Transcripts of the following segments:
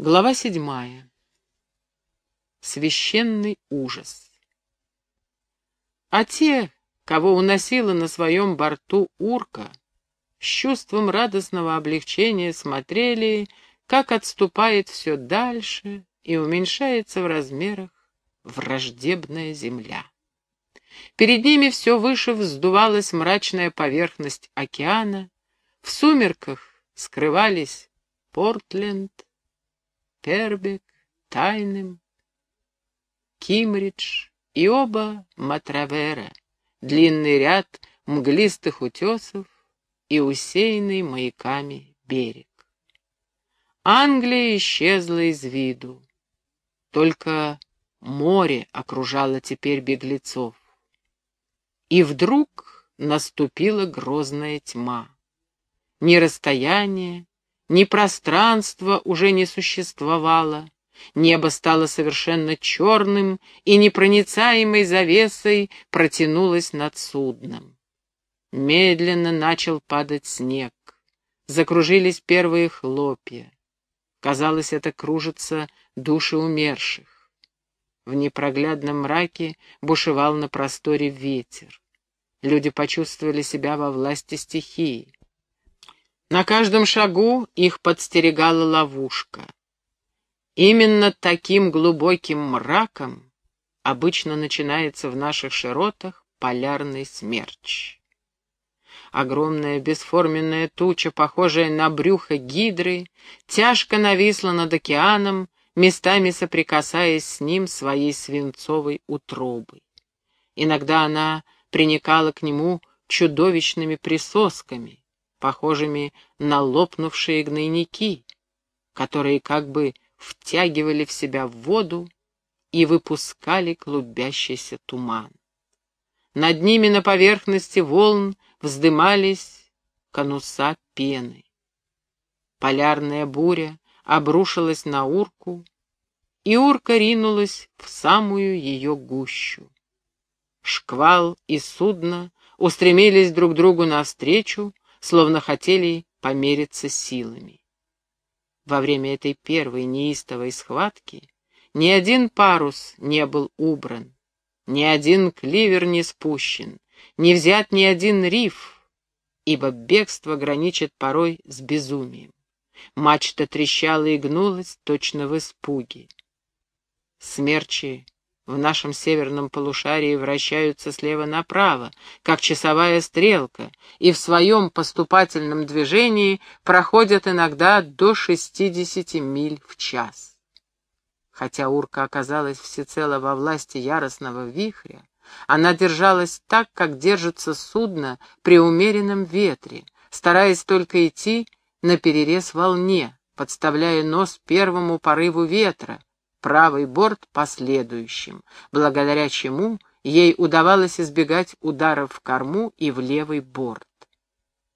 Глава седьмая. Священный ужас. А те, кого уносила на своем борту урка, с чувством радостного облегчения смотрели, как отступает все дальше и уменьшается в размерах враждебная земля. Перед ними все выше вздувалась мрачная поверхность океана, в сумерках скрывались Портленд, Пербек, Тайным, Кимридж и оба Матравера, длинный ряд мглистых утесов и усеянный маяками берег. Англия исчезла из виду. Только море окружало теперь беглецов. И вдруг наступила грозная тьма. Ни расстояние, ни пространство уже не существовало. Небо стало совершенно черным, и непроницаемой завесой протянулось над судном. Медленно начал падать снег. Закружились первые хлопья. Казалось, это кружатся души умерших. В непроглядном мраке бушевал на просторе ветер. Люди почувствовали себя во власти стихии. На каждом шагу их подстерегала ловушка. Именно таким глубоким мраком обычно начинается в наших широтах полярный смерч. Огромная бесформенная туча, похожая на брюхо гидры, тяжко нависла над океаном, местами соприкасаясь с ним своей свинцовой утробой. Иногда она приникала к нему чудовищными присосками, похожими на лопнувшие гнойники, которые как бы втягивали в себя воду и выпускали клубящийся туман. Над ними на поверхности волн вздымались конуса пены. Полярная буря обрушилась на урку, и урка ринулась в самую ее гущу. Шквал и судно устремились друг другу навстречу, словно хотели помериться силами. Во время этой первой неистовой схватки ни один парус не был убран, ни один кливер не спущен, не взят ни один риф, ибо бегство граничит порой с безумием. Мачта трещала и гнулась, точно в испуге. Смерчи в нашем северном полушарии вращаются слева направо, как часовая стрелка, и в своем поступательном движении проходят иногда до 60 миль в час. Хотя урка оказалась всецело во власти яростного вихря, она держалась так, как держится судно при умеренном ветре, стараясь только идти на перерез волне, подставляя нос первому порыву ветра, правый борт последующим, благодаря чему ей удавалось избегать ударов в корму и в левый борт.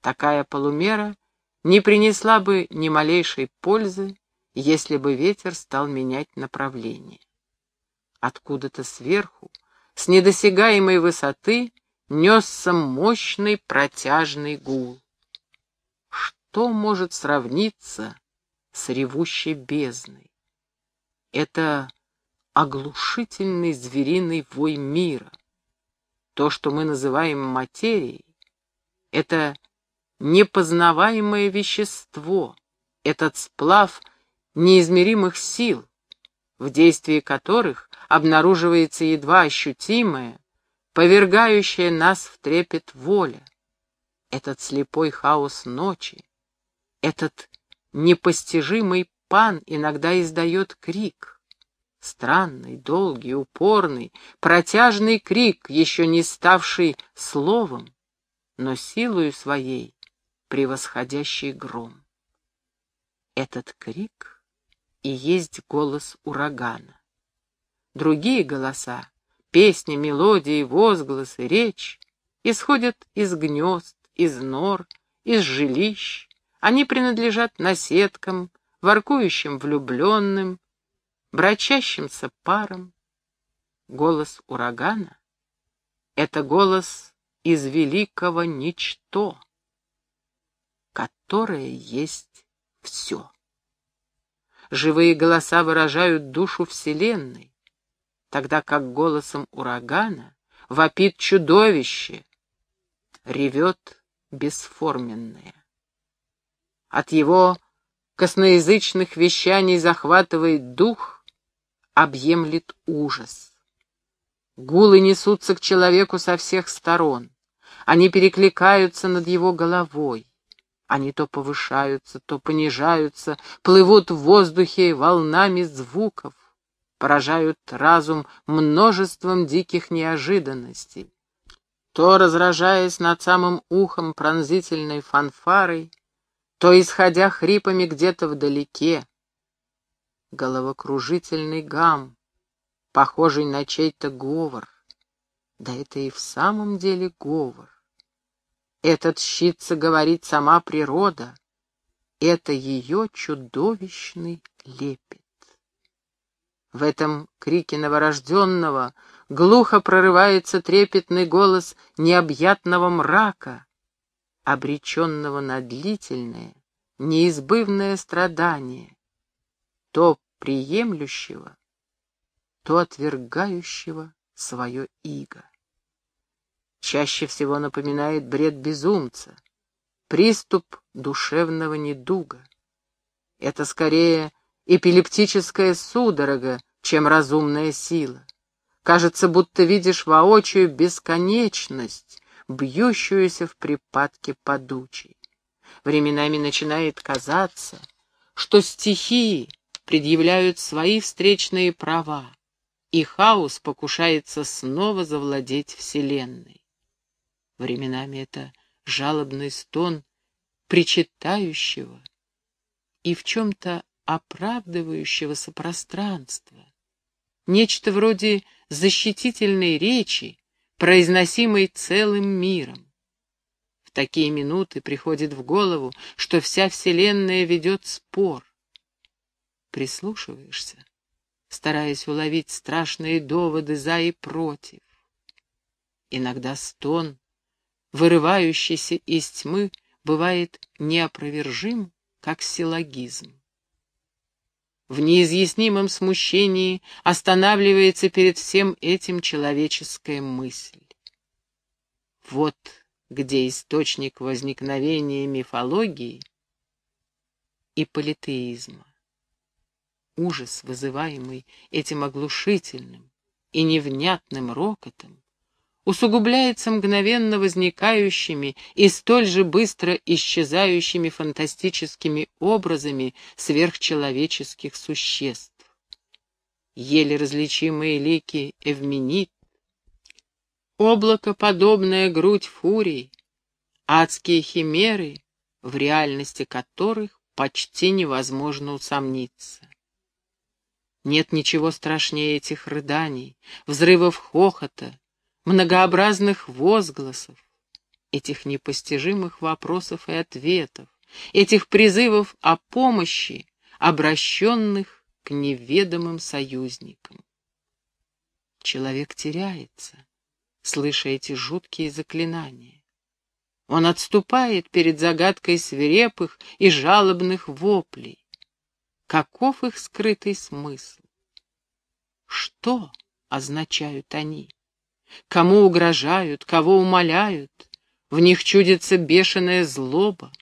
Такая полумера не принесла бы ни малейшей пользы, если бы ветер стал менять направление. Откуда-то сверху, с недосягаемой высоты, несся мощный протяжный гул. Что может сравниться с ревущей бездной? Это оглушительный звериный вой мира. То, что мы называем материей, это непознаваемое вещество, этот сплав неизмеримых сил, в действии которых обнаруживается едва ощутимая, повергающая нас в трепет воля, этот слепой хаос ночи, этот непостижимый пан иногда издает крик. Странный, долгий, упорный, протяжный крик, еще не ставший словом, но силою своей превосходящий гром. Этот крик и есть голос урагана. Другие голоса, песни, мелодии, возгласы, речь исходят из гнезд, из нор, из жилищ. Они принадлежат наседкам, воркующим влюбленным, брачащимся парам. Голос урагана — это голос из великого ничто, которое есть все. живые голоса выражают душу Вселенной, тогда как голосом урагана вопит чудовище, ревет бесформенное. От его косноязычных вещаний захватывает дух, объемлет ужас. Гулы несутся к человеку со всех сторон. Они перекликаются над его головой. Они то повышаются, то понижаются, плывут в воздухе волнами звуков, поражают разум множеством диких неожиданностей. То, разражаясь над самым ухом пронзительной фанфарой, то, исходя хрипами где-то вдалеке, головокружительный гам, похожий на чей-то говор. Да это и в самом деле говор. Этот щитца говорит сама природа. Это ее чудовищный лепет. В этом крике новорожденного глухо прорывается трепетный голос необъятного мрака, обреченного на длительное, неизбывное страдание, то приемлющего, то отвергающего свое иго чаще всего напоминает бред безумца, приступ душевного недуга. Это скорее эпилептическая судорога, чем разумная сила. Кажется, будто видишь воочию бесконечность, бьющуюся в припадке подучей. Временами начинает казаться, что стихии предъявляют свои встречные права, и хаос покушается снова завладеть Вселенной. Временами это жалобный стон причитающего и в чем-то оправдывающегося пространства. Нечто вроде защитительной речи, произносимой целым миром. В такие минуты приходит в голову, что вся Вселенная ведет спор. Прислушиваешься, стараясь уловить страшные доводы за и против. Иногда стон вырывающийся из тьмы, бывает неопровержим, как силлогизм. В неизъяснимом смущении останавливается перед всем этим человеческая мысль. Вот где источник возникновения мифологии и политеизма. Ужас, вызываемый этим оглушительным и невнятным рокотом, усугубляется мгновенно возникающими и столь же быстро исчезающими фантастическими образами сверхчеловеческих существ. Еле различимые лики Эвменит, облако, подобное грудь фурий, адские химеры, в реальности которых почти невозможно усомниться. Нет ничего страшнее этих рыданий, взрывов хохота, многообразных возгласов, этих непостижимых вопросов и ответов, этих призывов о помощи, обращенных к неведомым союзникам. Человек теряется, слыша эти жуткие заклинания. Он отступает перед загадкой свирепых и жалобных воплей. Каков их скрытый смысл? Что означают они? Кому угрожают, кого умоляют, в них чудится бешеная злоба.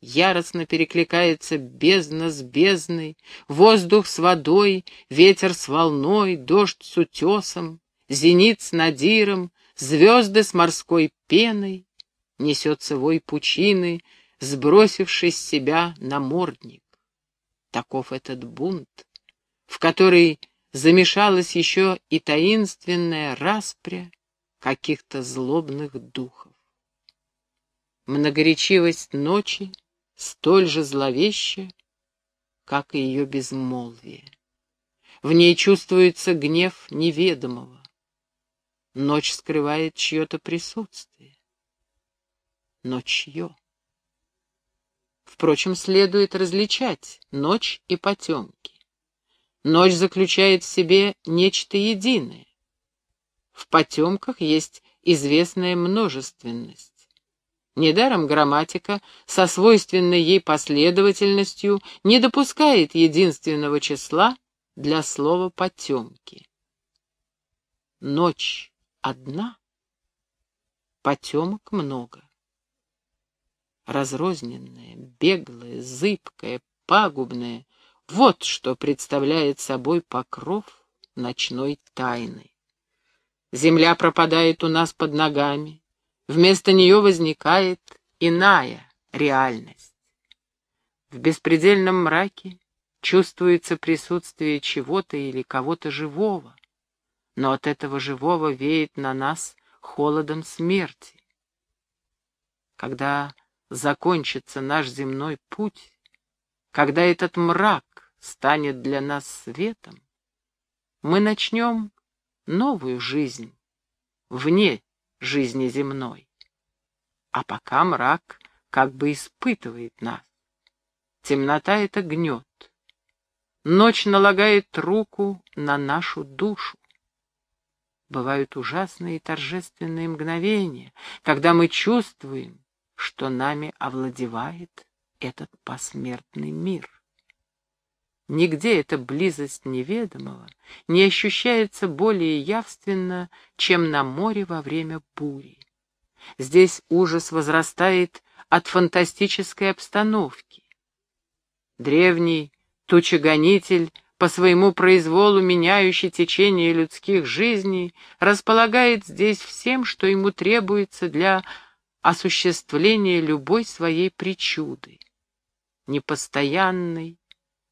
Яростно перекликается бездна с бездной, воздух с водой, ветер с волной, дождь с утесом, зенит с надиром, звезды с морской пеной. Несется вой пучины, сбросивший с себя намордник. Таков этот бунт, в который замешалась еще и таинственная распря каких-то злобных духов. Многоречивость ночи столь же зловеща, как и ее безмолвие. В ней чувствуется гнев неведомого. Ночь скрывает чье-то присутствие. Но чье? Впрочем, следует различать ночь и потемки. Ночь заключает в себе нечто единое. В потемках есть известная множественность. Недаром грамматика со свойственной ей последовательностью не допускает единственного числа для слова «потемки». Ночь одна, потемок много. Разрозненная, беглая, зыбкая, пагубная — вот что представляет собой покров ночной тайны. Земля пропадает у нас под ногами, вместо нее возникает иная реальность. В беспредельном мраке чувствуется присутствие чего-то или кого-то живого, но от этого живого веет на нас холодом смерти. Когда закончится наш земной путь, когда этот мрак станет для нас светом, мы начнем новую жизнь вне жизни земной. А пока мрак как бы испытывает нас. Темнота — это гнет. Ночь налагает руку на нашу душу. Бывают ужасные и торжественные мгновения, когда мы чувствуем, что нами овладевает этот посмертный мир. Нигде эта близость неведомого не ощущается более явственно, чем на море во время бури. Здесь ужас возрастает от фантастической обстановки. Древний тучегонитель по своему произволу меняющий течение людских жизней, располагает здесь всем, что ему требуется для осуществления любой своей причуды. Непостоянной,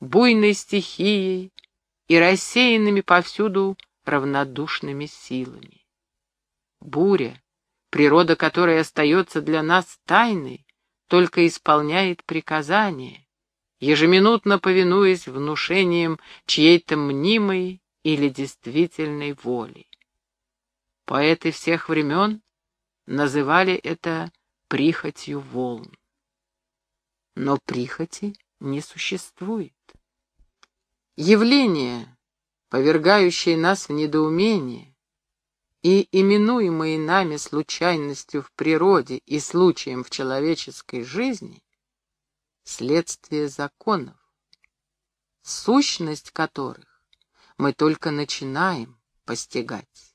буйной стихией и рассеянными повсюду равнодушными силами. Буря, природа которой остается для нас тайной, только исполняет приказания, ежеминутно повинуясь внушениям чьей-то мнимой или действительной воли. Поэты всех времен называли это прихотью волн. Но прихоти не существует. Явления, повергающие нас в недоумение, и именуемые нами случайностью в природе и случаем в человеческой жизни, следствие законов, сущность которых мы только начинаем постигать.